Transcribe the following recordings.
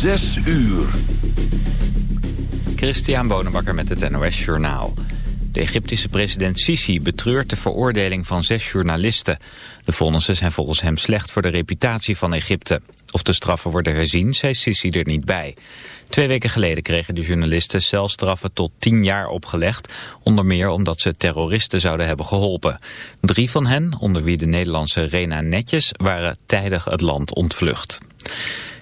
Zes uur. Christian Bonenbakker met het NOS Journaal. De Egyptische president Sisi betreurt de veroordeling van zes journalisten. De vonnissen zijn volgens hem slecht voor de reputatie van Egypte. Of de straffen worden herzien, zei Sisi er niet bij. Twee weken geleden kregen de journalisten celstraffen tot tien jaar opgelegd. Onder meer omdat ze terroristen zouden hebben geholpen. Drie van hen, onder wie de Nederlandse Rena Netjes, waren tijdig het land ontvlucht.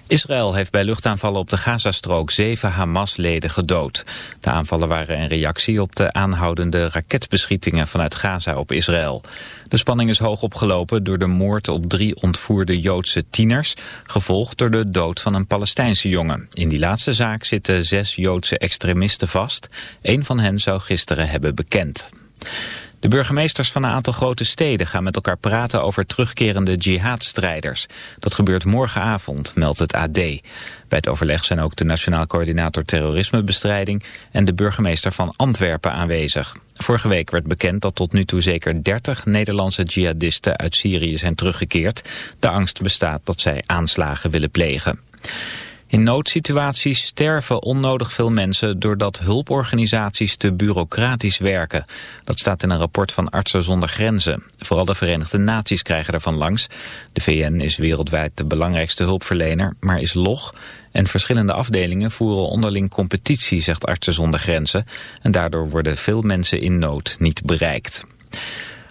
Israël heeft bij luchtaanvallen op de Gazastrook zeven Hamas-leden gedood. De aanvallen waren een reactie op de aanhoudende raketbeschietingen vanuit Gaza op Israël. De spanning is hoog opgelopen door de moord op drie ontvoerde Joodse tieners, gevolgd door de dood van een Palestijnse jongen. In die laatste zaak zitten zes Joodse extremisten vast. Een van hen zou gisteren hebben bekend. De burgemeesters van een aantal grote steden gaan met elkaar praten over terugkerende jihadstrijders. Dat gebeurt morgenavond, meldt het AD. Bij het overleg zijn ook de Nationaal Coördinator Terrorismebestrijding en de burgemeester van Antwerpen aanwezig. Vorige week werd bekend dat tot nu toe zeker 30 Nederlandse jihadisten uit Syrië zijn teruggekeerd. De angst bestaat dat zij aanslagen willen plegen. In noodsituaties sterven onnodig veel mensen doordat hulporganisaties te bureaucratisch werken. Dat staat in een rapport van Artsen zonder Grenzen. Vooral de Verenigde Naties krijgen ervan langs. De VN is wereldwijd de belangrijkste hulpverlener, maar is log. En verschillende afdelingen voeren onderling competitie, zegt Artsen zonder Grenzen. En daardoor worden veel mensen in nood niet bereikt.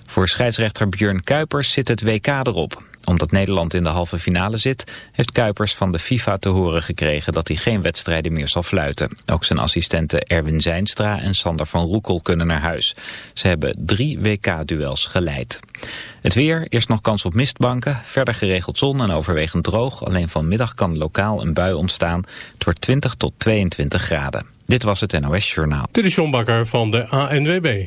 Voor scheidsrechter Björn Kuipers zit het WK erop omdat Nederland in de halve finale zit, heeft Kuipers van de FIFA te horen gekregen dat hij geen wedstrijden meer zal fluiten. Ook zijn assistenten Erwin Zijnstra en Sander van Roekel kunnen naar huis. Ze hebben drie WK-duels geleid. Het weer, eerst nog kans op mistbanken, verder geregeld zon en overwegend droog. Alleen vanmiddag kan lokaal een bui ontstaan. Het wordt 20 tot 22 graden. Dit was het NOS Journaal. Dit is John van de ANWB.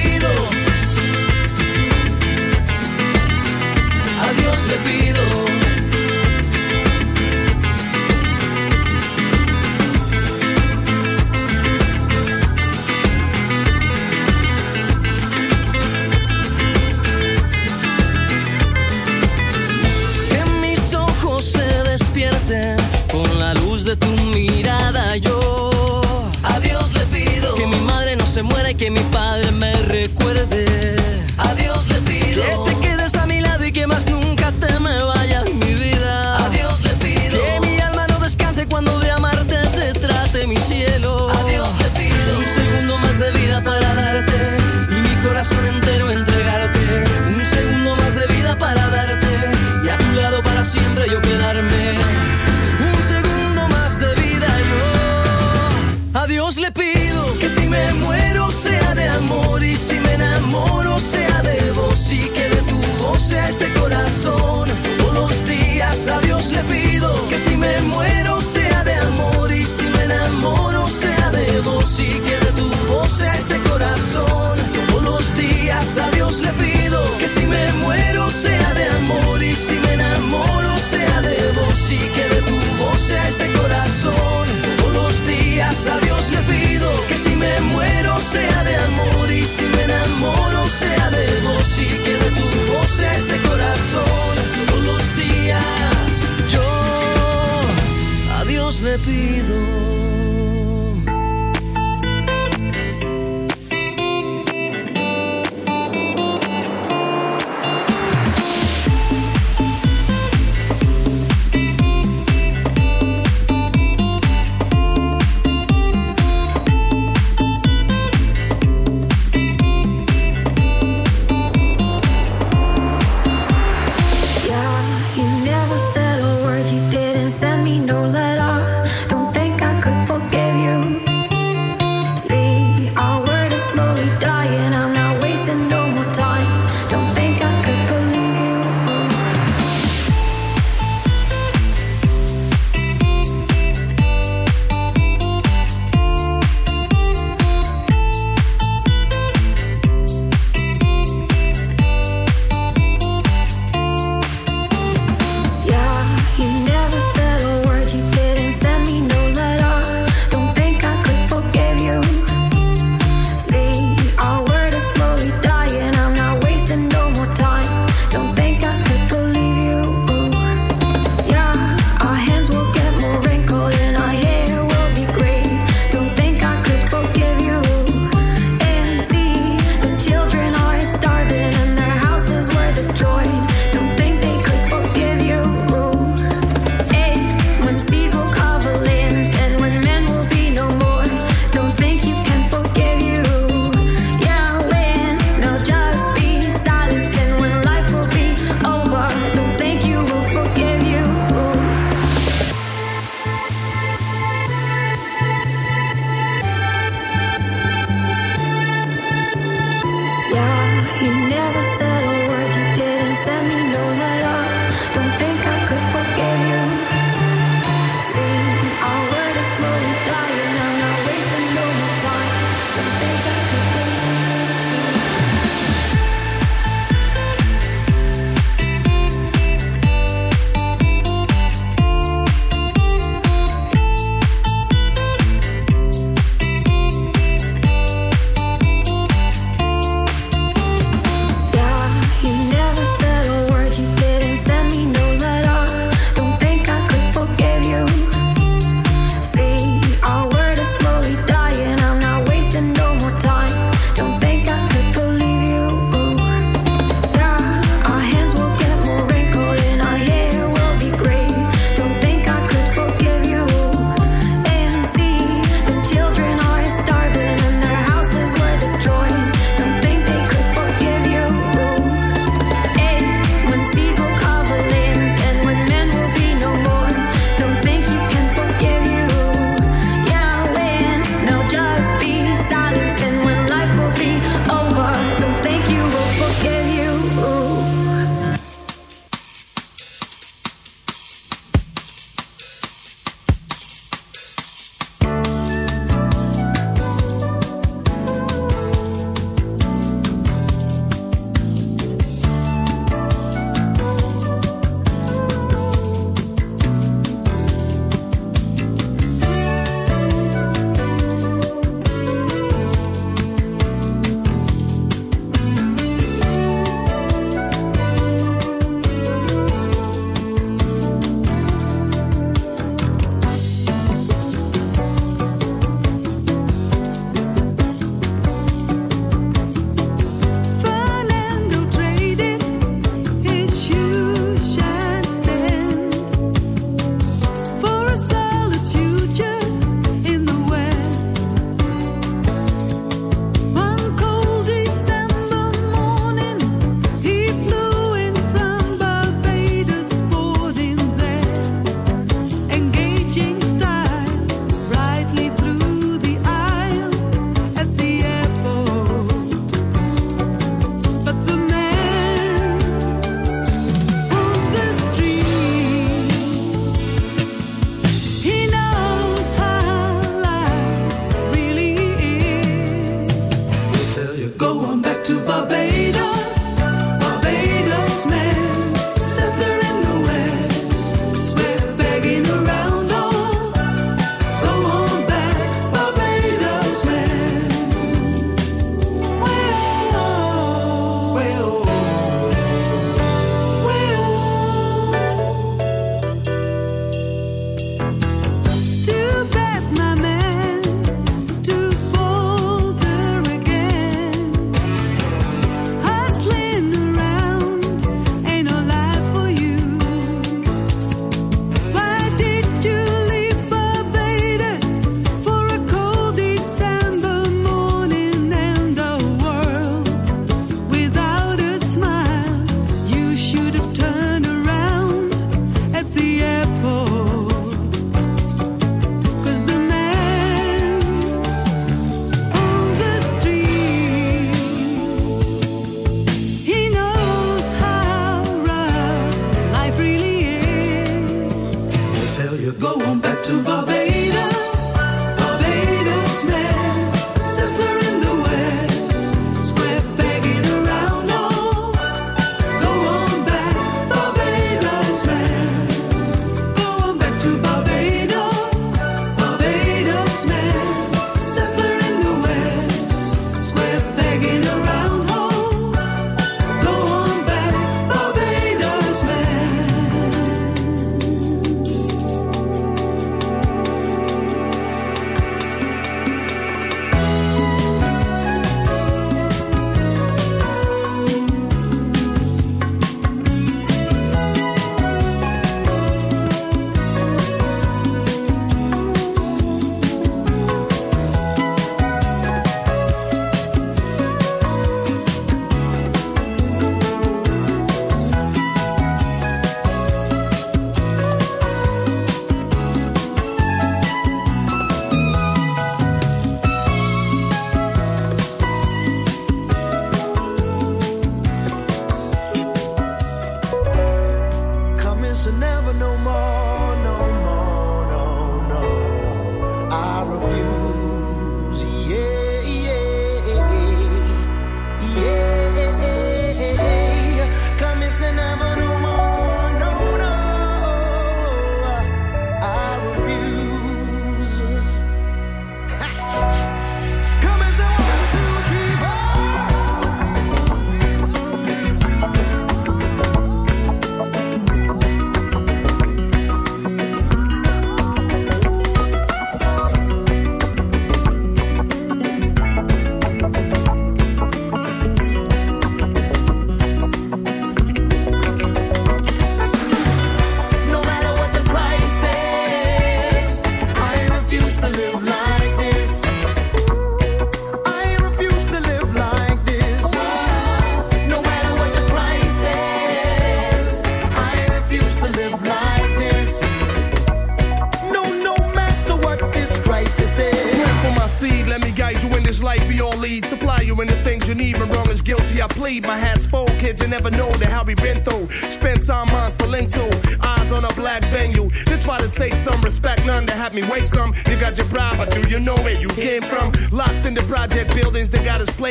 te pido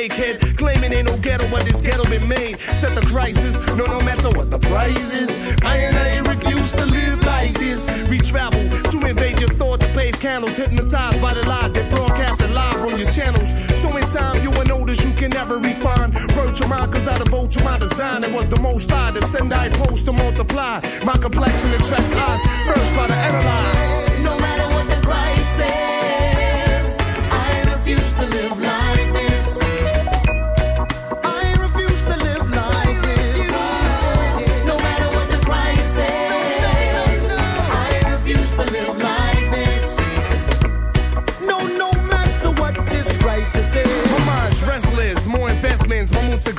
kid. Claiming ain't no ghetto, but this ghetto been made. Set the crisis, no, no matter what the price is. I and I refuse to live like this. We travel to invade your thought to pave candles. Hypnotized by the lies that broadcast live on your channels. So in time, you will notice you can never refine. Word to mine, cause I devote to my design. It was the most I to send I post to multiply. My complexion attracts eyes, first by the analyze.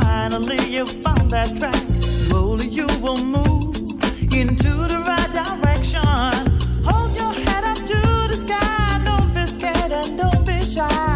Finally, you found that track. Slowly, you will move into the right direction. Hold your head up to the sky. Don't be scared and don't be shy.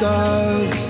stars.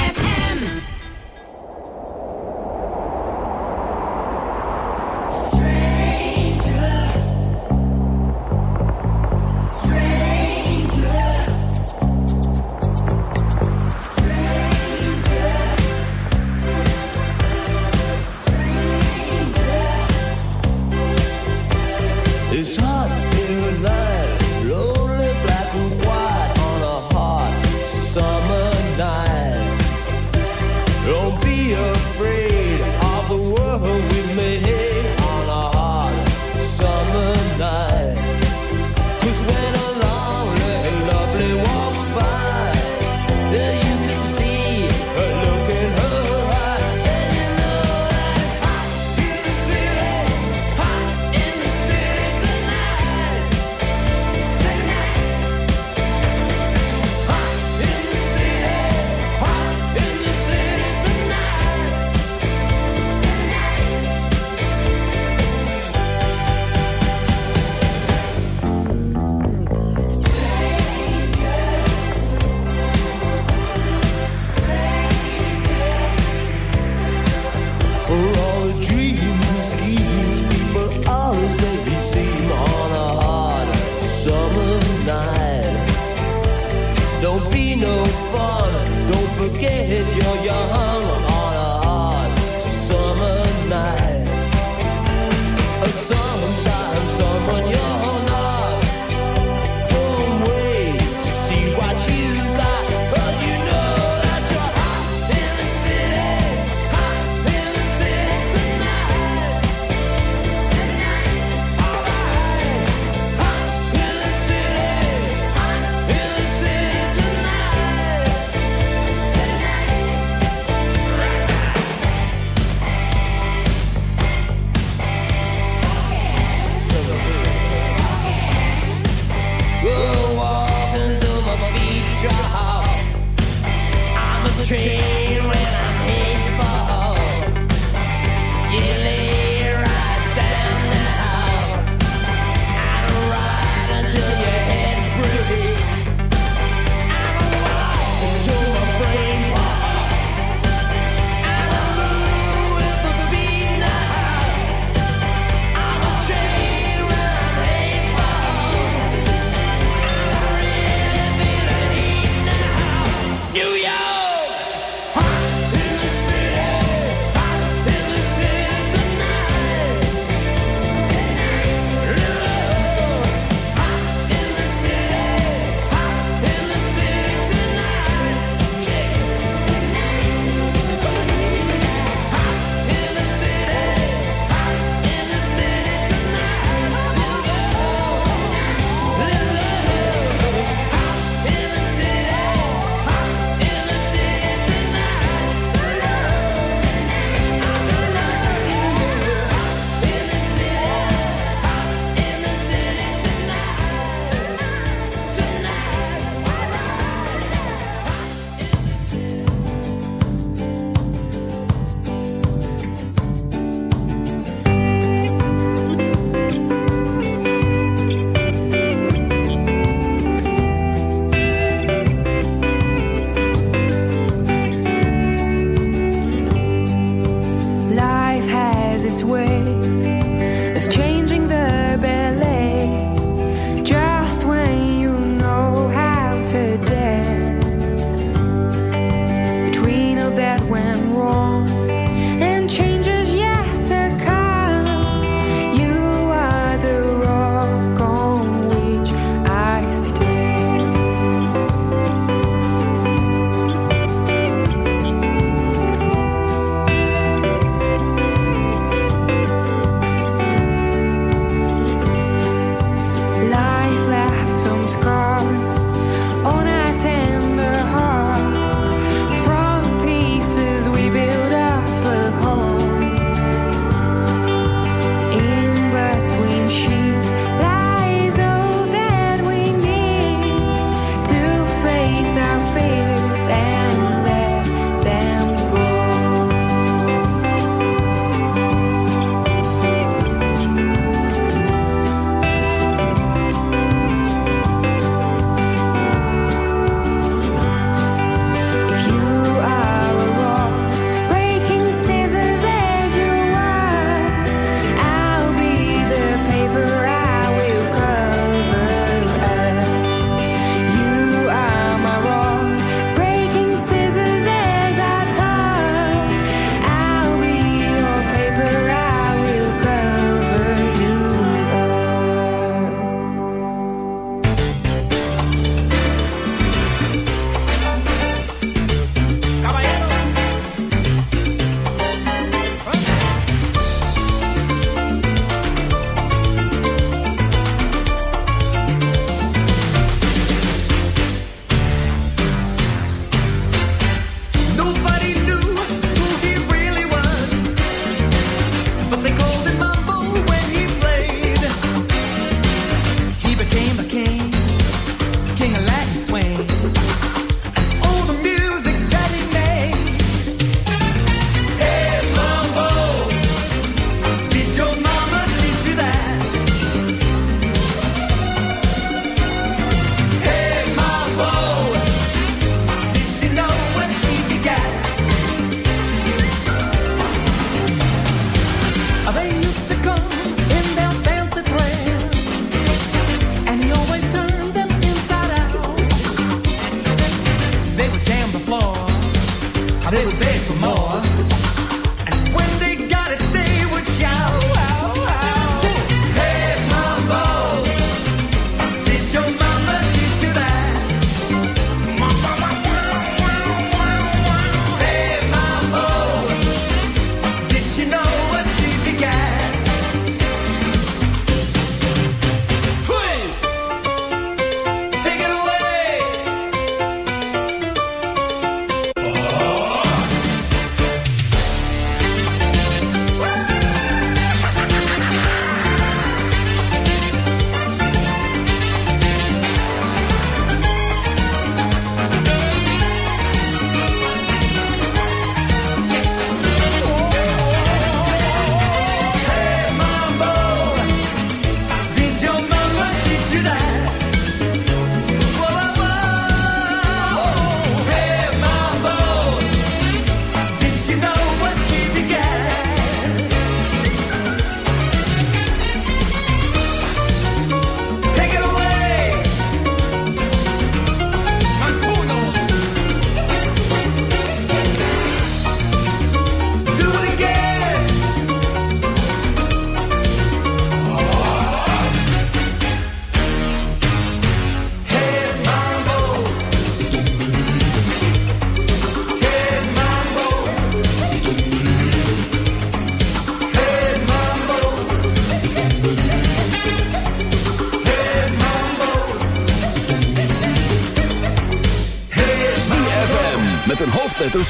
模样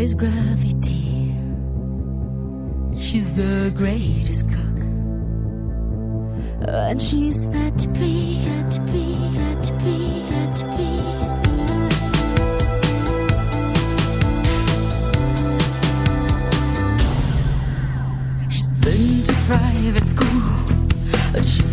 defies gravity. She's the greatest cook. And she's fat free, fat free, fat free, fat free. She's been to private school. She's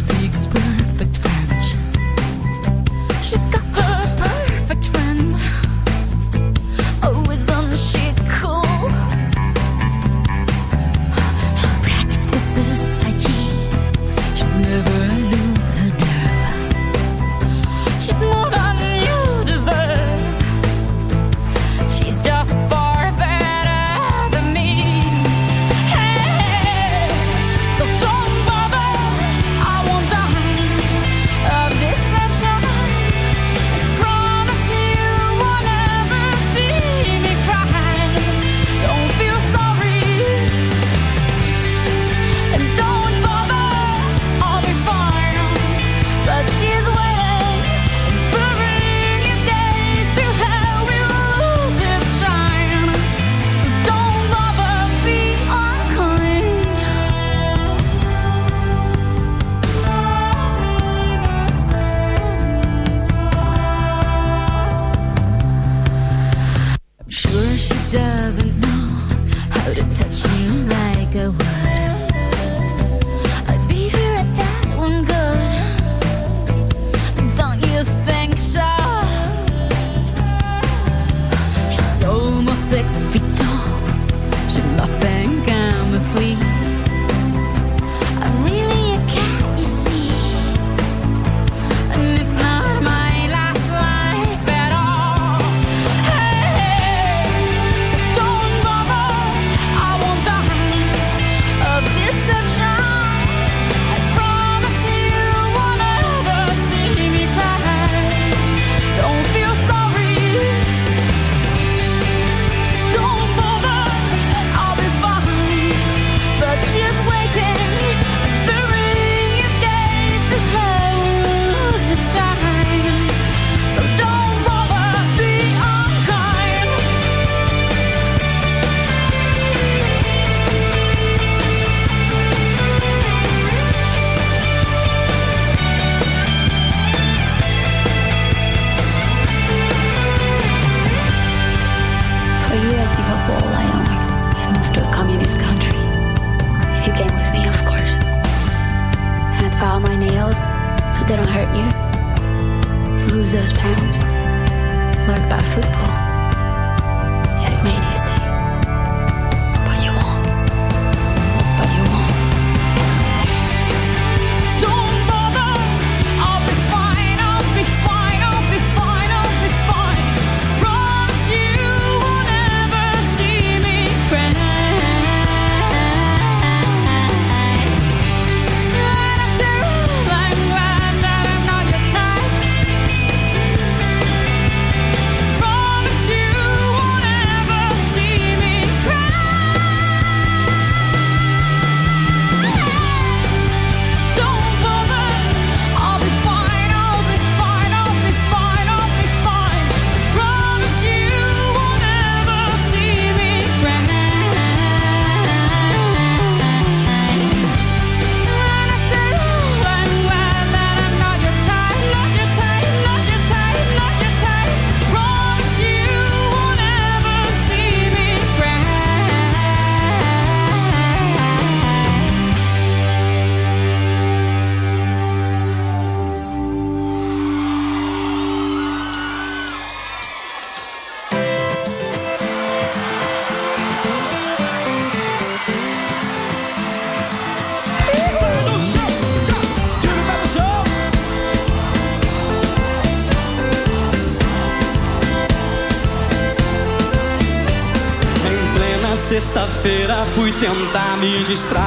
me distrai.